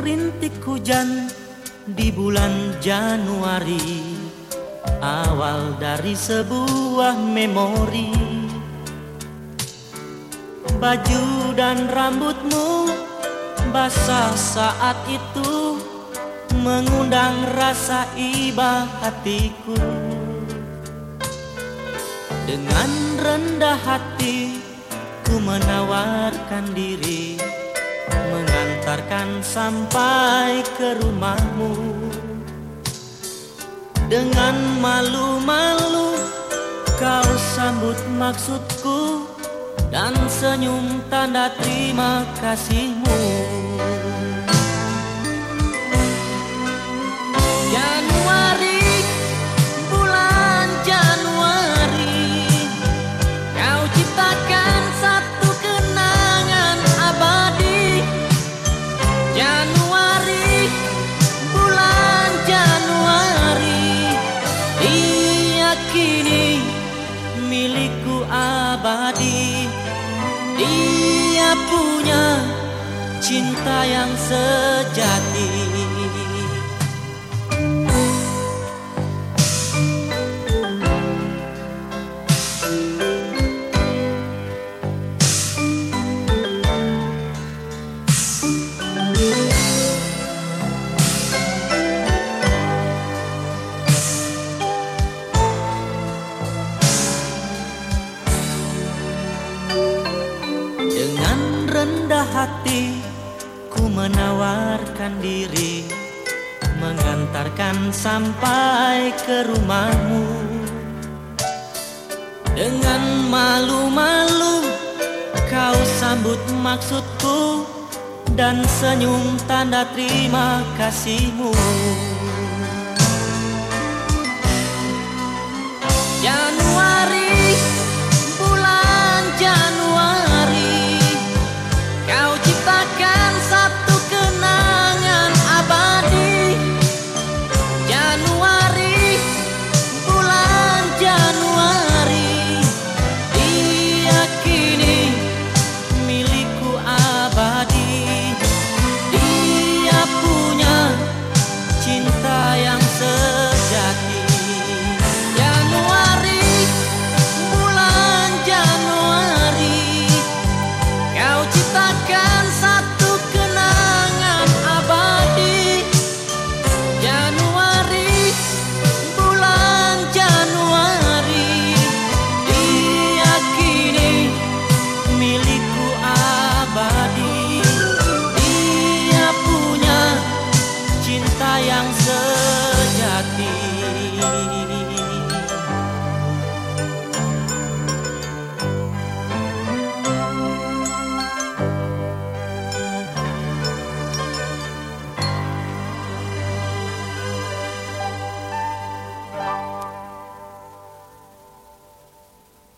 Rintik hujan di bulan Januari. Awal dari sebuah memori. Baju dan rambutmu basah saat itu Mengundang rasa iba hatiku. Dengan rendah hati ku menawarkan diri mengantarkan sampai ke rumahmu. Dengan malu-malu kau sambut maksudku Dan senyum tanda terima kasihmu abadi. Dia punya cinta yang sejati rendah hati Ku menawarkan diri Mengantarkan sampai ke rumahmu. Dengan malu-malu Kau sambut maksudku Dan senyum tanda terima kasihmu